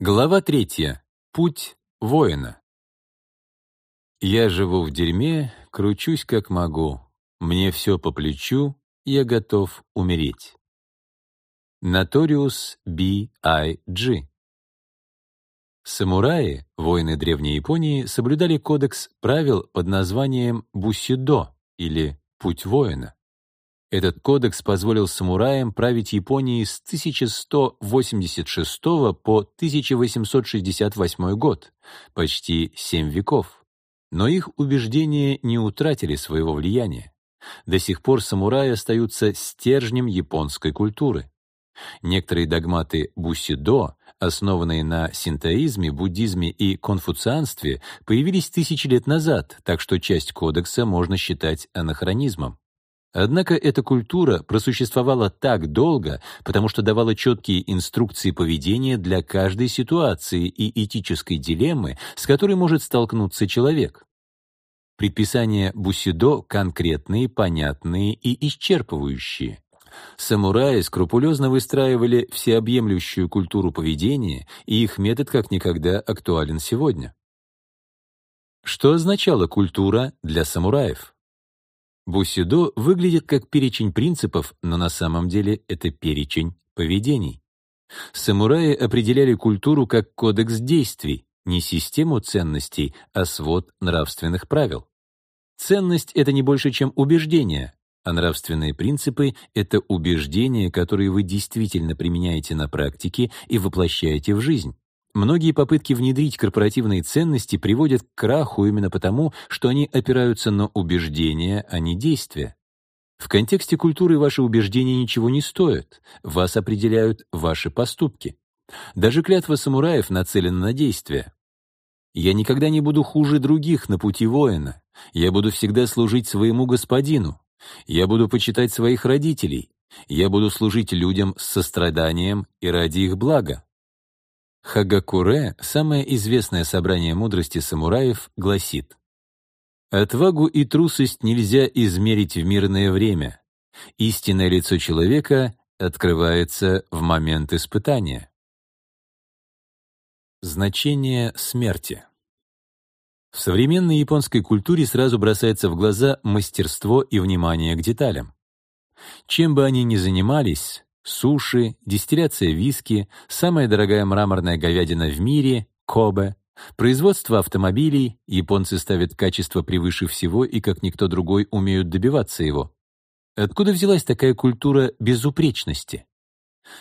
Глава третья. Путь воина. Я живу в дерьме, кручусь как могу. Мне все по плечу, я готов умереть. Наториус B.I.G. Самураи, воины Древней Японии, соблюдали кодекс правил под названием Бусидо или Путь воина. Этот кодекс позволил самураям править Японией с 1186 по 1868 год, почти семь веков. Но их убеждения не утратили своего влияния. До сих пор самураи остаются стержнем японской культуры. Некоторые догматы бусидо, основанные на синтоизме, буддизме и конфуцианстве, появились тысячи лет назад, так что часть кодекса можно считать анахронизмом. Однако эта культура просуществовала так долго, потому что давала четкие инструкции поведения для каждой ситуации и этической дилеммы, с которой может столкнуться человек. Предписания Бусидо конкретные, понятные и исчерпывающие. Самураи скрупулезно выстраивали всеобъемлющую культуру поведения, и их метод как никогда актуален сегодня. Что означала культура для самураев? Бусидо выглядит как перечень принципов, но на самом деле это перечень поведений. Самураи определяли культуру как кодекс действий, не систему ценностей, а свод нравственных правил. Ценность — это не больше, чем убеждение, а нравственные принципы — это убеждения, которые вы действительно применяете на практике и воплощаете в жизнь. Многие попытки внедрить корпоративные ценности приводят к краху именно потому, что они опираются на убеждения, а не действия. В контексте культуры ваши убеждения ничего не стоят, вас определяют ваши поступки. Даже клятва самураев нацелена на действие. «Я никогда не буду хуже других на пути воина. Я буду всегда служить своему господину. Я буду почитать своих родителей. Я буду служить людям с состраданием и ради их блага. Хагакуре, самое известное собрание мудрости самураев, гласит «Отвагу и трусость нельзя измерить в мирное время. Истинное лицо человека открывается в момент испытания». Значение смерти В современной японской культуре сразу бросается в глаза мастерство и внимание к деталям. Чем бы они ни занимались, суши, дистилляция виски, самая дорогая мраморная говядина в мире — Кобе, производство автомобилей, японцы ставят качество превыше всего и, как никто другой, умеют добиваться его. Откуда взялась такая культура безупречности?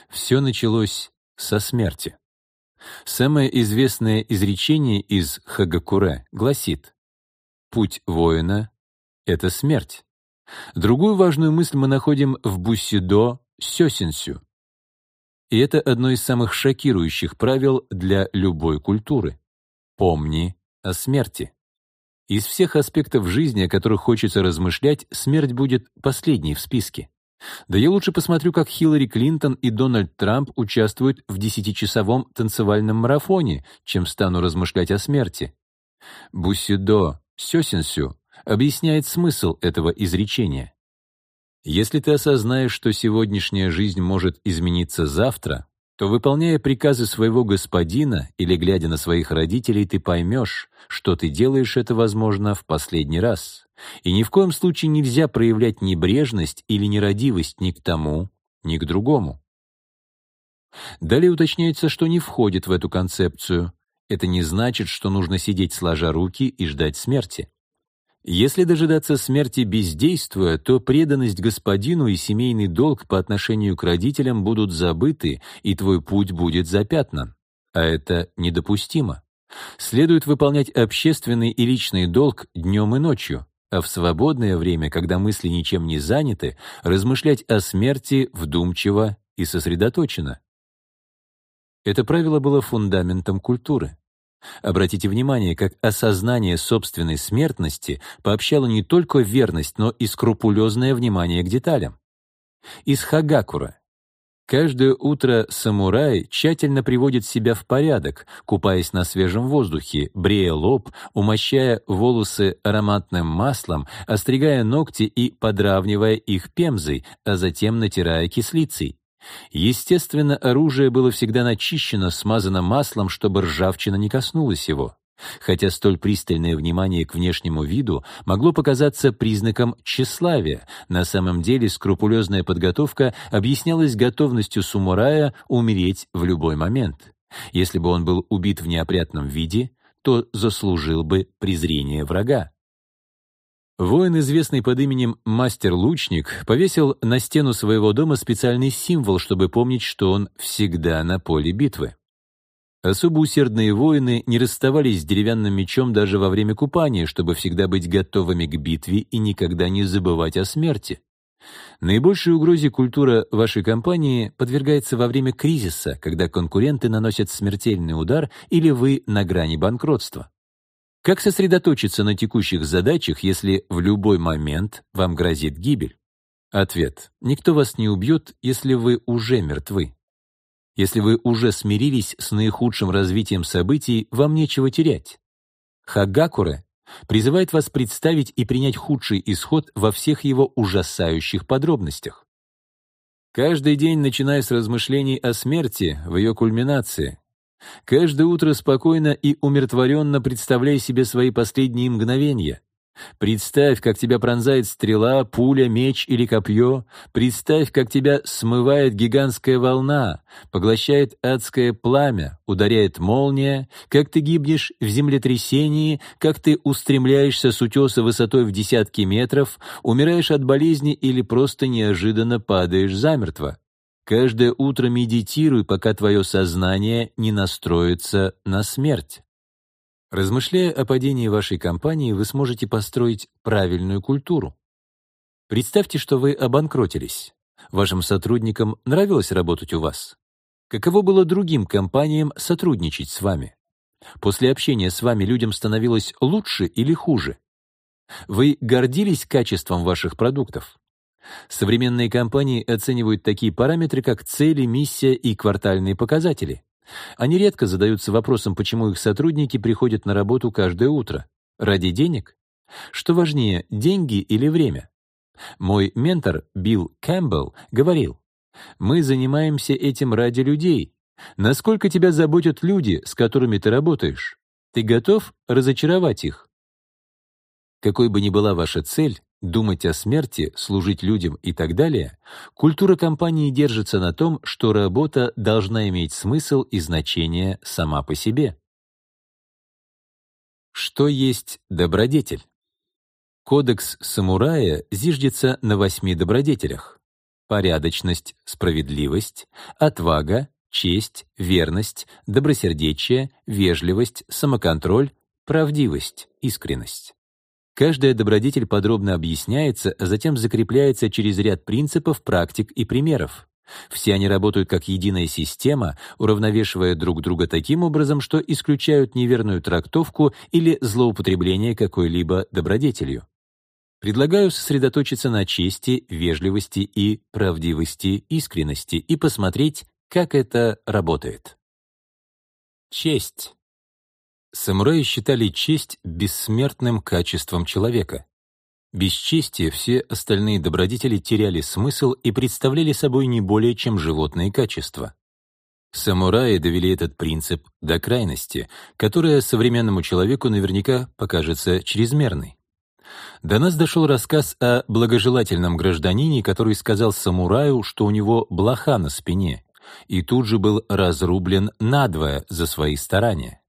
Все началось со смерти. Самое известное изречение из Хагакуре гласит «Путь воина — это смерть». Другую важную мысль мы находим в Бусидо сёсинсю. И это одно из самых шокирующих правил для любой культуры. Помни о смерти. Из всех аспектов жизни, о которых хочется размышлять, смерть будет последней в списке. Да я лучше посмотрю, как Хиллари Клинтон и Дональд Трамп участвуют в десятичасовом танцевальном марафоне, чем стану размышлять о смерти. Бусидо Сёсинсю объясняет смысл этого изречения. Если ты осознаешь, что сегодняшняя жизнь может измениться завтра, то, выполняя приказы своего господина или глядя на своих родителей, ты поймешь, что ты делаешь это, возможно, в последний раз. И ни в коем случае нельзя проявлять небрежность или нерадивость ни к тому, ни к другому. Далее уточняется, что не входит в эту концепцию. Это не значит, что нужно сидеть сложа руки и ждать смерти. Если дожидаться смерти бездействуя, то преданность господину и семейный долг по отношению к родителям будут забыты, и твой путь будет запятнан. А это недопустимо. Следует выполнять общественный и личный долг днем и ночью, а в свободное время, когда мысли ничем не заняты, размышлять о смерти вдумчиво и сосредоточенно. Это правило было фундаментом культуры. Обратите внимание, как осознание собственной смертности пообщало не только верность, но и скрупулезное внимание к деталям. Из Хагакура. Каждое утро самурай тщательно приводит себя в порядок, купаясь на свежем воздухе, брея лоб, умощая волосы ароматным маслом, остригая ногти и подравнивая их пемзой, а затем натирая кислицей. Естественно, оружие было всегда начищено, смазано маслом, чтобы ржавчина не коснулась его. Хотя столь пристальное внимание к внешнему виду могло показаться признаком тщеславия, на самом деле скрупулезная подготовка объяснялась готовностью самурая умереть в любой момент. Если бы он был убит в неопрятном виде, то заслужил бы презрение врага. Воин, известный под именем Мастер-лучник, повесил на стену своего дома специальный символ, чтобы помнить, что он всегда на поле битвы. Особо усердные воины не расставались с деревянным мечом даже во время купания, чтобы всегда быть готовыми к битве и никогда не забывать о смерти. Наибольшей угрозе культура вашей компании подвергается во время кризиса, когда конкуренты наносят смертельный удар или вы на грани банкротства. Как сосредоточиться на текущих задачах, если в любой момент вам грозит гибель? Ответ. Никто вас не убьет, если вы уже мертвы. Если вы уже смирились с наихудшим развитием событий, вам нечего терять. Хагакуре призывает вас представить и принять худший исход во всех его ужасающих подробностях. Каждый день, начиная с размышлений о смерти, в ее кульминации, каждое утро спокойно и умиротворенно представляй себе свои последние мгновения, Представь, как тебя пронзает стрела, пуля, меч или копье. Представь, как тебя смывает гигантская волна, поглощает адское пламя, ударяет молния, как ты гибнешь в землетрясении, как ты устремляешься с утеса высотой в десятки метров, умираешь от болезни или просто неожиданно падаешь замертво. Каждое утро медитируй, пока твое сознание не настроится на смерть. Размышляя о падении вашей компании, вы сможете построить правильную культуру. Представьте, что вы обанкротились. Вашим сотрудникам нравилось работать у вас? Каково было другим компаниям сотрудничать с вами? После общения с вами людям становилось лучше или хуже? Вы гордились качеством ваших продуктов? Современные компании оценивают такие параметры, как цели, миссия и квартальные показатели. Они редко задаются вопросом, почему их сотрудники приходят на работу каждое утро. Ради денег? Что важнее, деньги или время? Мой ментор Билл Кэмпбелл говорил, «Мы занимаемся этим ради людей. Насколько тебя заботят люди, с которыми ты работаешь? Ты готов разочаровать их?» Какой бы ни была ваша цель, думать о смерти, служить людям и так далее, культура компании держится на том, что работа должна иметь смысл и значение сама по себе. Что есть добродетель? Кодекс самурая зиждется на восьми добродетелях. Порядочность, справедливость, отвага, честь, верность, добросердечие, вежливость, самоконтроль, правдивость, искренность. Каждая добродетель подробно объясняется, а затем закрепляется через ряд принципов, практик и примеров. Все они работают как единая система, уравновешивая друг друга таким образом, что исключают неверную трактовку или злоупотребление какой-либо добродетелью. Предлагаю сосредоточиться на чести, вежливости и правдивости, искренности и посмотреть, как это работает. Честь. Самураи считали честь бессмертным качеством человека. Без чести все остальные добродетели теряли смысл и представляли собой не более чем животные качества. Самураи довели этот принцип до крайности, которая современному человеку наверняка покажется чрезмерной. До нас дошел рассказ о благожелательном гражданине, который сказал самураю, что у него блоха на спине, и тут же был разрублен надвое за свои старания.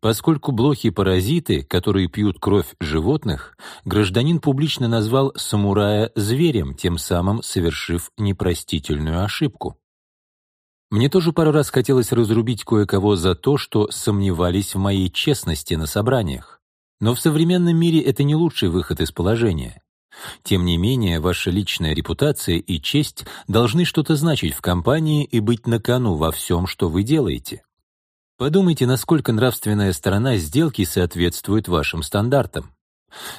Поскольку блохи-паразиты, которые пьют кровь животных, гражданин публично назвал самурая зверем, тем самым совершив непростительную ошибку. Мне тоже пару раз хотелось разрубить кое-кого за то, что сомневались в моей честности на собраниях. Но в современном мире это не лучший выход из положения. Тем не менее, ваша личная репутация и честь должны что-то значить в компании и быть на кону во всем, что вы делаете. Подумайте, насколько нравственная сторона сделки соответствует вашим стандартам.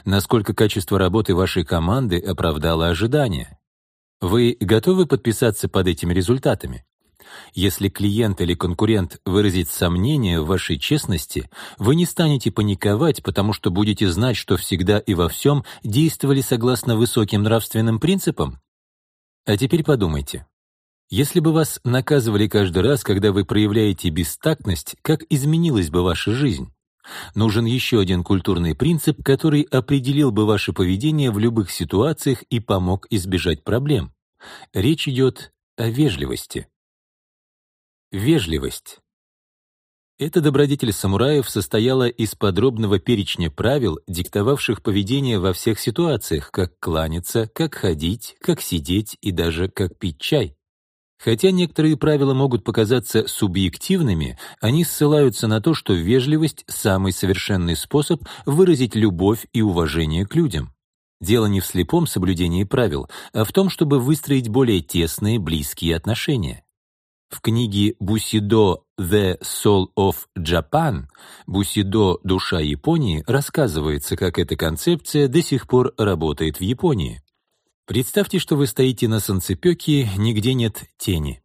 Насколько качество работы вашей команды оправдало ожидания. Вы готовы подписаться под этими результатами? Если клиент или конкурент выразит сомнение в вашей честности, вы не станете паниковать, потому что будете знать, что всегда и во всем действовали согласно высоким нравственным принципам? А теперь подумайте. Если бы вас наказывали каждый раз, когда вы проявляете бестактность, как изменилась бы ваша жизнь? Нужен еще один культурный принцип, который определил бы ваше поведение в любых ситуациях и помог избежать проблем. Речь идет о вежливости. Вежливость. Эта добродетель самураев состояла из подробного перечня правил, диктовавших поведение во всех ситуациях, как кланяться, как ходить, как сидеть и даже как пить чай. Хотя некоторые правила могут показаться субъективными, они ссылаются на то, что вежливость — самый совершенный способ выразить любовь и уважение к людям. Дело не в слепом соблюдении правил, а в том, чтобы выстроить более тесные, близкие отношения. В книге «Бусидо. The Soul of Japan» «Бусидо. Душа Японии» рассказывается, как эта концепция до сих пор работает в Японии. Представьте, что вы стоите на санцепёке, нигде нет тени.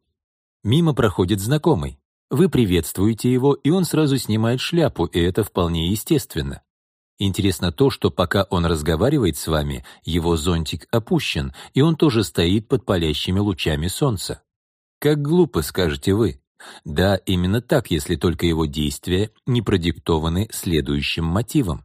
Мимо проходит знакомый. Вы приветствуете его, и он сразу снимает шляпу, и это вполне естественно. Интересно то, что пока он разговаривает с вами, его зонтик опущен, и он тоже стоит под палящими лучами солнца. Как глупо, скажете вы. Да, именно так, если только его действия не продиктованы следующим мотивом.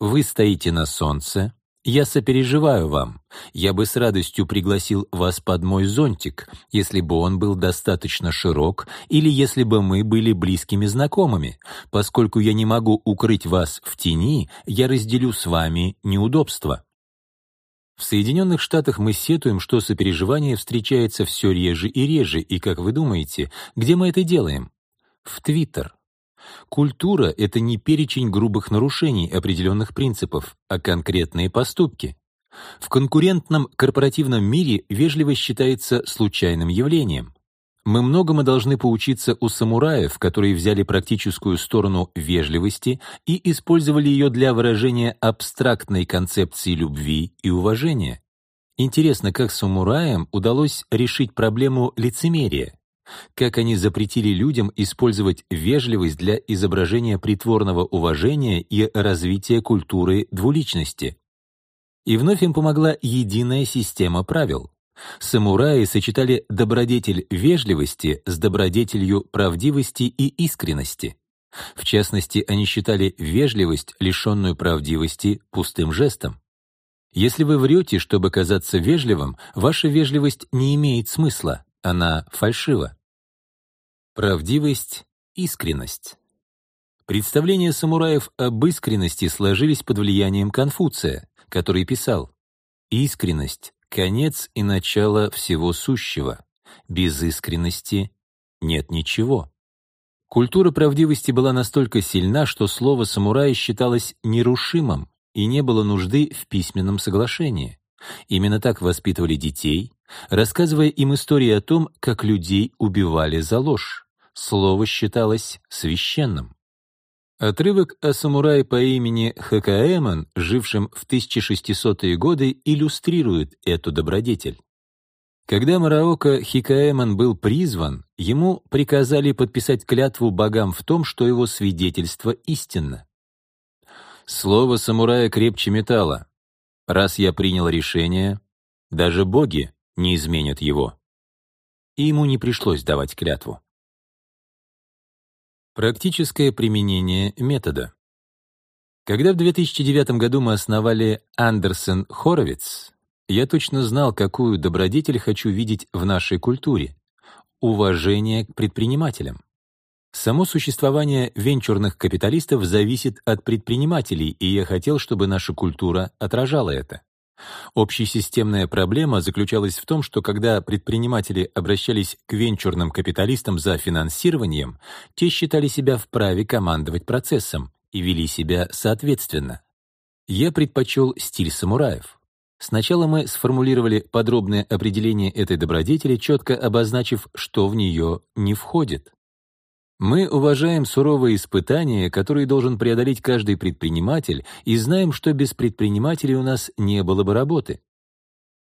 Вы стоите на солнце, я сопереживаю вам. Я бы с радостью пригласил вас под мой зонтик, если бы он был достаточно широк или если бы мы были близкими знакомыми. Поскольку я не могу укрыть вас в тени, я разделю с вами неудобства. В Соединенных Штатах мы сетуем, что сопереживание встречается все реже и реже, и, как вы думаете, где мы это делаем? В Твиттер. Культура — это не перечень грубых нарушений определенных принципов, а конкретные поступки. В конкурентном корпоративном мире вежливость считается случайным явлением. Мы многому должны поучиться у самураев, которые взяли практическую сторону вежливости и использовали ее для выражения абстрактной концепции любви и уважения. Интересно, как самураям удалось решить проблему лицемерия? Как они запретили людям использовать вежливость для изображения притворного уважения и развития культуры двуличности? И вновь им помогла единая система правил. Самураи сочетали добродетель вежливости с добродетелью правдивости и искренности. В частности, они считали вежливость, лишенную правдивости, пустым жестом. Если вы врете, чтобы казаться вежливым, ваша вежливость не имеет смысла, она фальшива. Правдивость, искренность. Представления самураев об искренности сложились под влиянием Конфуция, который писал «Искренность конец и начало всего сущего. Без искренности нет ничего. Культура правдивости была настолько сильна, что слово самурая считалось нерушимым и не было нужды в письменном соглашении. Именно так воспитывали детей, рассказывая им истории о том, как людей убивали за ложь. Слово считалось священным. Отрывок о самурае по имени Хакаэмон, жившем в 1600-е годы, иллюстрирует эту добродетель. Когда Мараока Хикаэмон был призван, ему приказали подписать клятву богам в том, что его свидетельство истинно. Слово самурая крепче металла. Раз я принял решение, даже боги не изменят его. И ему не пришлось давать клятву. Практическое применение метода. Когда в 2009 году мы основали Андерсен Хоровиц, я точно знал, какую добродетель хочу видеть в нашей культуре — уважение к предпринимателям. Само существование венчурных капиталистов зависит от предпринимателей, и я хотел, чтобы наша культура отражала это. Общесистемная проблема заключалась в том, что когда предприниматели обращались к венчурным капиталистам за финансированием, те считали себя вправе командовать процессом и вели себя соответственно. Я предпочел стиль самураев. Сначала мы сформулировали подробное определение этой добродетели, четко обозначив, что в нее не входит. Мы уважаем суровые испытания, которые должен преодолеть каждый предприниматель, и знаем, что без предпринимателей у нас не было бы работы.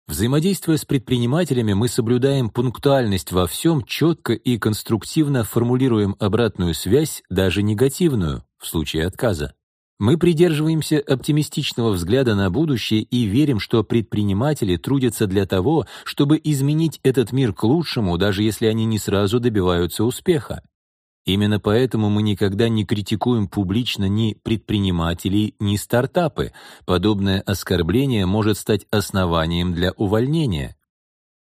Взаимодействуя с предпринимателями, мы соблюдаем пунктуальность во всем, четко и конструктивно формулируем обратную связь, даже негативную, в случае отказа. Мы придерживаемся оптимистичного взгляда на будущее и верим, что предприниматели трудятся для того, чтобы изменить этот мир к лучшему, даже если они не сразу добиваются успеха. Именно поэтому мы никогда не критикуем публично ни предпринимателей, ни стартапы. Подобное оскорбление может стать основанием для увольнения.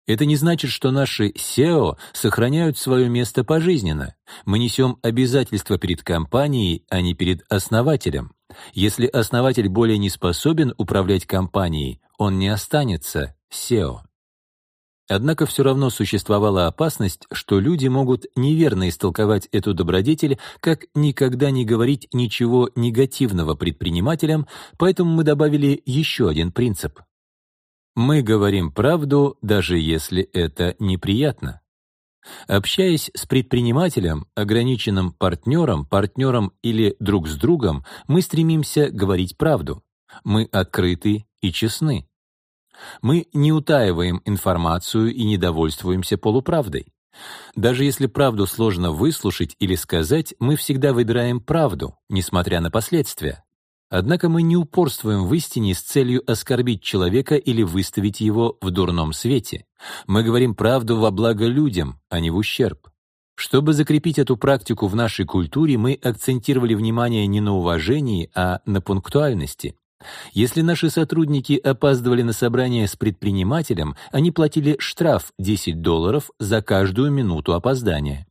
Это не значит, что наши SEO сохраняют свое место пожизненно. Мы несем обязательства перед компанией, а не перед основателем. Если основатель более не способен управлять компанией, он не останется SEO. Однако все равно существовала опасность, что люди могут неверно истолковать эту добродетель, как никогда не говорить ничего негативного предпринимателям, поэтому мы добавили еще один принцип. Мы говорим правду, даже если это неприятно. Общаясь с предпринимателем, ограниченным партнером, партнером или друг с другом, мы стремимся говорить правду. Мы открыты и честны. Мы не утаиваем информацию и не довольствуемся полуправдой. Даже если правду сложно выслушать или сказать, мы всегда выбираем правду, несмотря на последствия. Однако мы не упорствуем в истине с целью оскорбить человека или выставить его в дурном свете. Мы говорим правду во благо людям, а не в ущерб. Чтобы закрепить эту практику в нашей культуре, мы акцентировали внимание не на уважении, а на пунктуальности. Если наши сотрудники опаздывали на собрание с предпринимателем, они платили штраф 10 долларов за каждую минуту опоздания.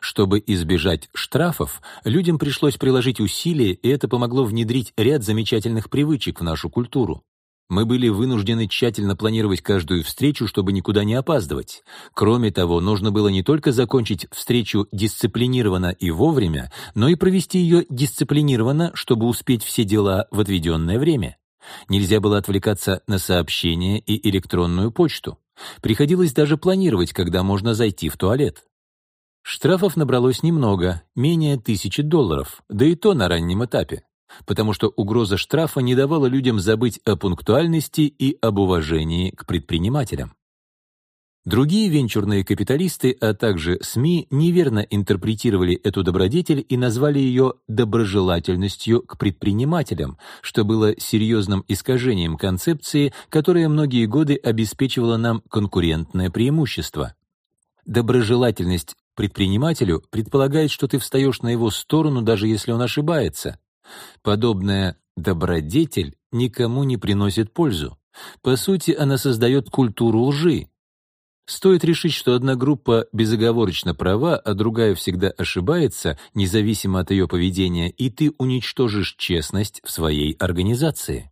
Чтобы избежать штрафов, людям пришлось приложить усилия, и это помогло внедрить ряд замечательных привычек в нашу культуру. Мы были вынуждены тщательно планировать каждую встречу, чтобы никуда не опаздывать. Кроме того, нужно было не только закончить встречу дисциплинированно и вовремя, но и провести ее дисциплинированно, чтобы успеть все дела в отведенное время. Нельзя было отвлекаться на сообщения и электронную почту. Приходилось даже планировать, когда можно зайти в туалет. Штрафов набралось немного, менее тысячи долларов, да и то на раннем этапе потому что угроза штрафа не давала людям забыть о пунктуальности и об уважении к предпринимателям. Другие венчурные капиталисты, а также СМИ неверно интерпретировали эту добродетель и назвали ее доброжелательностью к предпринимателям, что было серьезным искажением концепции, которая многие годы обеспечивала нам конкурентное преимущество. Доброжелательность предпринимателю предполагает, что ты встаешь на его сторону, даже если он ошибается. Подобная добродетель никому не приносит пользу. По сути, она создает культуру лжи. Стоит решить, что одна группа безоговорочно права, а другая всегда ошибается, независимо от ее поведения, и ты уничтожишь честность в своей организации.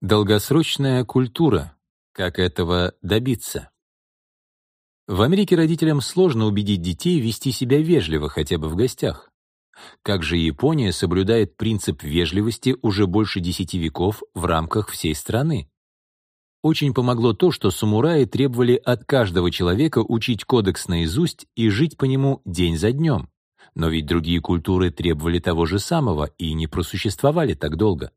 Долгосрочная культура. Как этого добиться? В Америке родителям сложно убедить детей вести себя вежливо хотя бы в гостях. Как же Япония соблюдает принцип вежливости уже больше десяти веков в рамках всей страны? Очень помогло то, что самураи требовали от каждого человека учить кодекс наизусть и жить по нему день за днем. Но ведь другие культуры требовали того же самого и не просуществовали так долго.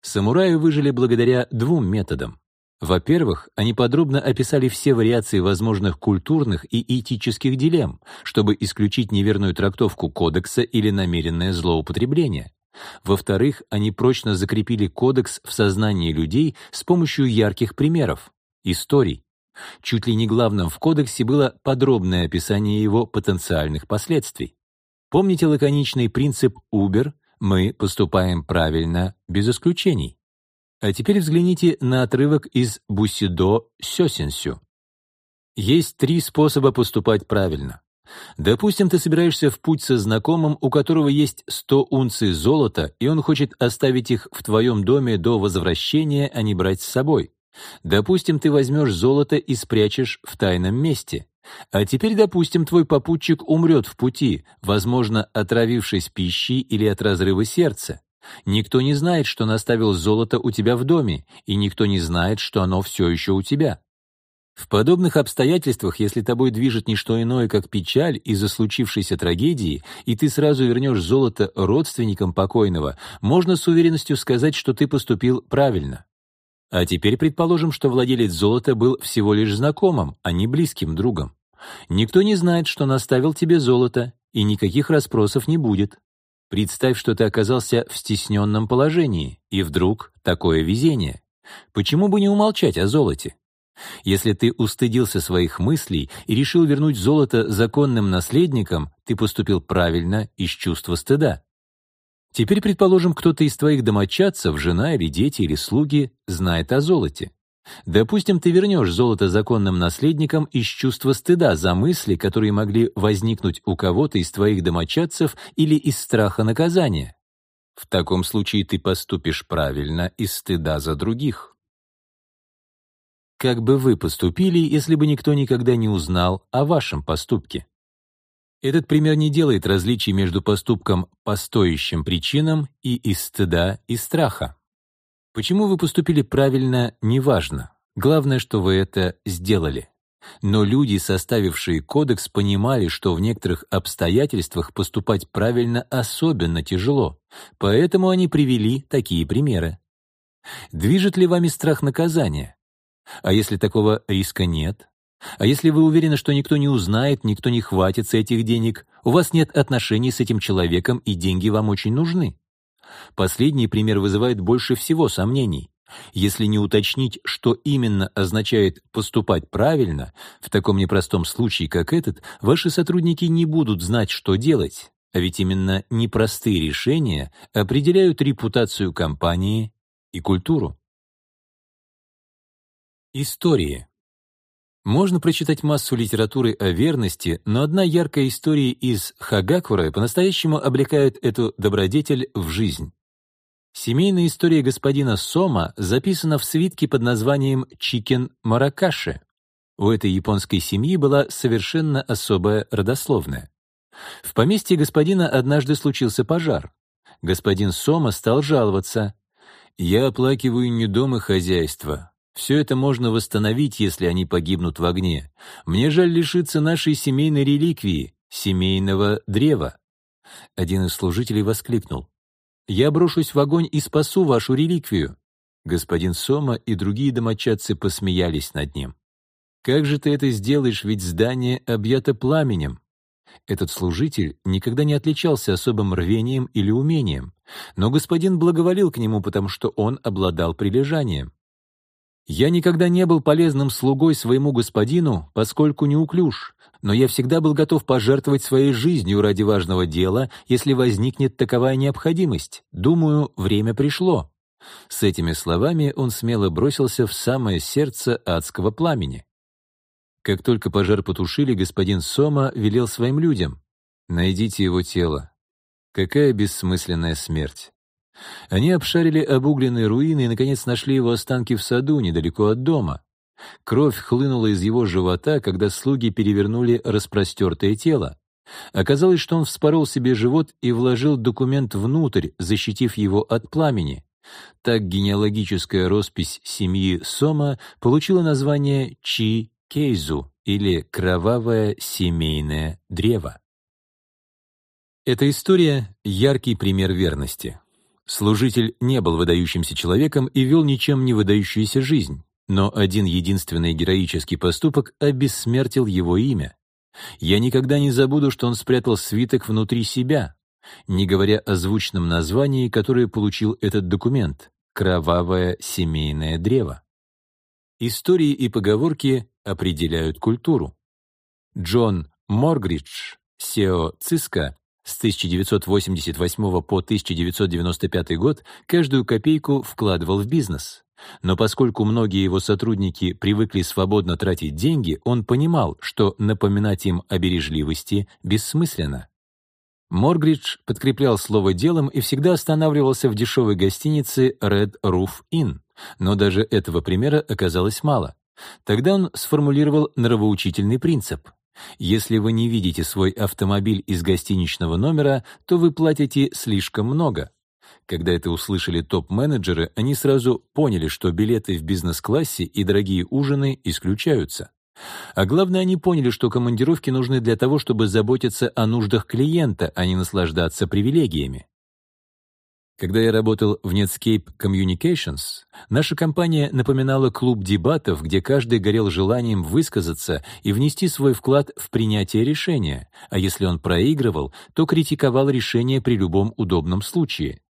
Самураи выжили благодаря двум методам. Во-первых, они подробно описали все вариации возможных культурных и этических дилемм, чтобы исключить неверную трактовку кодекса или намеренное злоупотребление. Во-вторых, они прочно закрепили кодекс в сознании людей с помощью ярких примеров, историй. Чуть ли не главным в кодексе было подробное описание его потенциальных последствий. Помните лаконичный принцип Uber «Мы поступаем правильно, без исключений». А теперь взгляните на отрывок из Бусидо Сёсинсю. Есть три способа поступать правильно. Допустим, ты собираешься в путь со знакомым, у которого есть 100 унций золота, и он хочет оставить их в твоем доме до возвращения, а не брать с собой. Допустим, ты возьмешь золото и спрячешь в тайном месте. А теперь, допустим, твой попутчик умрет в пути, возможно, отравившись пищей или от разрыва сердца. Никто не знает, что наставил золото у тебя в доме, и никто не знает, что оно все еще у тебя. В подобных обстоятельствах, если тобой движет не что иное, как печаль из-за случившейся трагедии, и ты сразу вернешь золото родственникам покойного, можно с уверенностью сказать, что ты поступил правильно. А теперь предположим, что владелец золота был всего лишь знакомым, а не близким другом. Никто не знает, что наставил тебе золото, и никаких расспросов не будет. Представь, что ты оказался в стесненном положении, и вдруг такое везение. Почему бы не умолчать о золоте? Если ты устыдился своих мыслей и решил вернуть золото законным наследникам, ты поступил правильно из чувства стыда. Теперь, предположим, кто-то из твоих домочадцев, жена или дети или слуги, знает о золоте. Допустим, ты вернешь золото законным наследникам из чувства стыда за мысли, которые могли возникнуть у кого-то из твоих домочадцев или из страха наказания. В таком случае ты поступишь правильно из стыда за других. Как бы вы поступили, если бы никто никогда не узнал о вашем поступке? Этот пример не делает различий между поступком по стоящим причинам и из стыда и страха. Почему вы поступили правильно, неважно. Главное, что вы это сделали. Но люди, составившие кодекс, понимали, что в некоторых обстоятельствах поступать правильно особенно тяжело, поэтому они привели такие примеры. Движет ли вами страх наказания? А если такого риска нет? А если вы уверены, что никто не узнает, никто не хватится этих денег, у вас нет отношений с этим человеком и деньги вам очень нужны? Последний пример вызывает больше всего сомнений. Если не уточнить, что именно означает «поступать правильно», в таком непростом случае, как этот, ваши сотрудники не будут знать, что делать. А ведь именно непростые решения определяют репутацию компании и культуру. Истории. Можно прочитать массу литературы о верности, но одна яркая история из Хагакура по-настоящему облекает эту добродетель в жизнь. Семейная история господина Сома записана в свитке под названием «Чикен Маракаши». У этой японской семьи была совершенно особая родословная. В поместье господина однажды случился пожар. Господин Сома стал жаловаться. «Я оплакиваю не дом и хозяйство. Все это можно восстановить, если они погибнут в огне. Мне жаль лишиться нашей семейной реликвии, семейного древа». Один из служителей воскликнул. «Я брошусь в огонь и спасу вашу реликвию». Господин Сома и другие домочадцы посмеялись над ним. «Как же ты это сделаешь, ведь здание объято пламенем?» Этот служитель никогда не отличался особым рвением или умением, но господин благоволил к нему, потому что он обладал прилежанием. Я никогда не был полезным слугой своему господину, поскольку неуклюж, но я всегда был готов пожертвовать своей жизнью ради важного дела, если возникнет таковая необходимость. Думаю, время пришло». С этими словами он смело бросился в самое сердце адского пламени. Как только пожар потушили, господин Сома велел своим людям «Найдите его тело. Какая бессмысленная смерть! Они обшарили обугленные руины и, наконец, нашли его останки в саду, недалеко от дома. Кровь хлынула из его живота, когда слуги перевернули распростертое тело. Оказалось, что он вспорол себе живот и вложил документ внутрь, защитив его от пламени. Так генеалогическая роспись семьи Сома получила название Чи Кейзу или «Кровавое семейное древо». Эта история — яркий пример верности. Служитель не был выдающимся человеком и вел ничем не выдающуюся жизнь, но один единственный героический поступок обессмертил его имя. Я никогда не забуду, что он спрятал свиток внутри себя, не говоря о звучном названии, которое получил этот документ — «Кровавое семейное древо». Истории и поговорки определяют культуру. Джон Моргридж, Сео Циска, с 1988 по 1995 год каждую копейку вкладывал в бизнес. Но поскольку многие его сотрудники привыкли свободно тратить деньги, он понимал, что напоминать им о бережливости бессмысленно. Моргридж подкреплял слово делом и всегда останавливался в дешевой гостинице Red Roof Inn, но даже этого примера оказалось мало. Тогда он сформулировал нравоучительный принцип если вы не видите свой автомобиль из гостиничного номера, то вы платите слишком много. Когда это услышали топ-менеджеры, они сразу поняли, что билеты в бизнес-классе и дорогие ужины исключаются. А главное, они поняли, что командировки нужны для того, чтобы заботиться о нуждах клиента, а не наслаждаться привилегиями. Когда я работал в Netscape Communications, наша компания напоминала клуб дебатов, где каждый горел желанием высказаться и внести свой вклад в принятие решения, а если он проигрывал, то критиковал решение при любом удобном случае.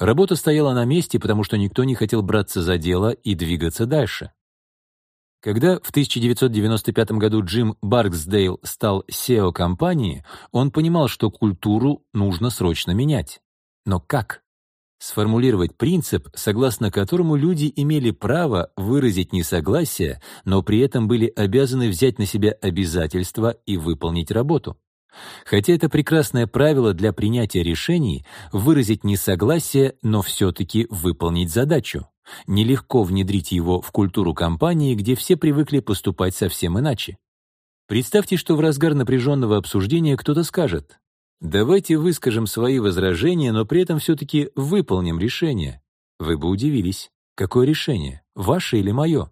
Работа стояла на месте, потому что никто не хотел браться за дело и двигаться дальше. Когда в 1995 году Джим Барксдейл стал SEO компании, он понимал, что культуру нужно срочно менять. Но как? Сформулировать принцип, согласно которому люди имели право выразить несогласие, но при этом были обязаны взять на себя обязательства и выполнить работу. Хотя это прекрасное правило для принятия решений — выразить несогласие, но все-таки выполнить задачу. Нелегко внедрить его в культуру компании, где все привыкли поступать совсем иначе. Представьте, что в разгар напряженного обсуждения кто-то скажет «Давайте выскажем свои возражения, но при этом все-таки выполним решение». Вы бы удивились. Какое решение? Ваше или мое?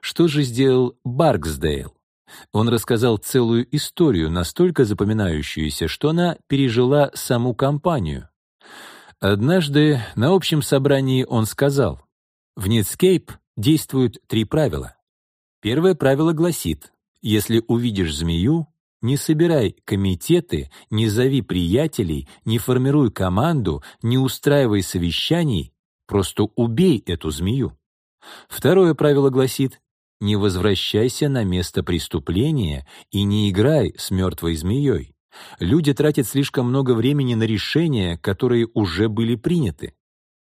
Что же сделал Барксдейл? Он рассказал целую историю, настолько запоминающуюся, что она пережила саму компанию. Однажды на общем собрании он сказал, в Netscape действуют три правила. Первое правило гласит, если увидишь змею, не собирай комитеты, не зови приятелей, не формируй команду, не устраивай совещаний, просто убей эту змею. Второе правило гласит, не возвращайся на место преступления и не играй с мертвой змеей. Люди тратят слишком много времени на решения, которые уже были приняты.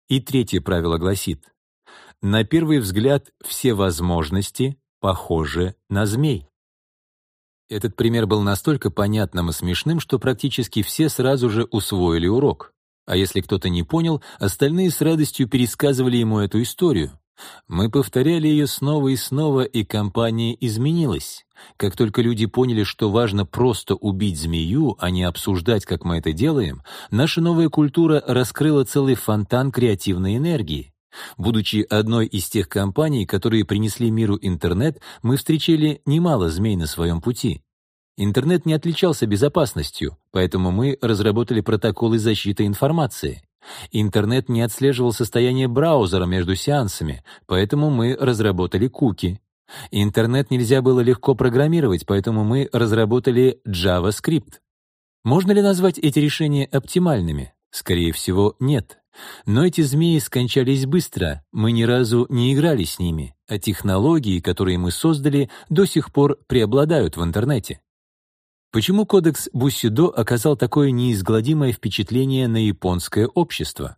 И третье правило гласит, на первый взгляд все возможности похожи на змей. Этот пример был настолько понятным и смешным, что практически все сразу же усвоили урок. А если кто-то не понял, остальные с радостью пересказывали ему эту историю. Мы повторяли ее снова и снова, и компания изменилась. Как только люди поняли, что важно просто убить змею, а не обсуждать, как мы это делаем, наша новая культура раскрыла целый фонтан креативной энергии. Будучи одной из тех компаний, которые принесли миру интернет, мы встречали немало змей на своем пути. Интернет не отличался безопасностью, поэтому мы разработали протоколы защиты информации. Интернет не отслеживал состояние браузера между сеансами, поэтому мы разработали куки. Интернет нельзя было легко программировать, поэтому мы разработали JavaScript. Можно ли назвать эти решения оптимальными? Скорее всего, нет. Но эти змеи скончались быстро, мы ни разу не играли с ними, а технологии, которые мы создали, до сих пор преобладают в интернете. Почему кодекс Бусидо оказал такое неизгладимое впечатление на японское общество?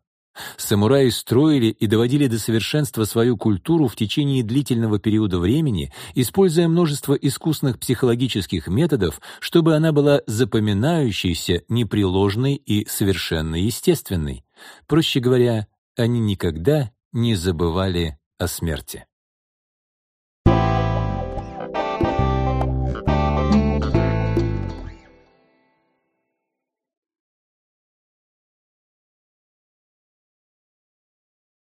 Самураи строили и доводили до совершенства свою культуру в течение длительного периода времени, используя множество искусных психологических методов, чтобы она была запоминающейся, непреложной и совершенно естественной. Проще говоря, они никогда не забывали о смерти.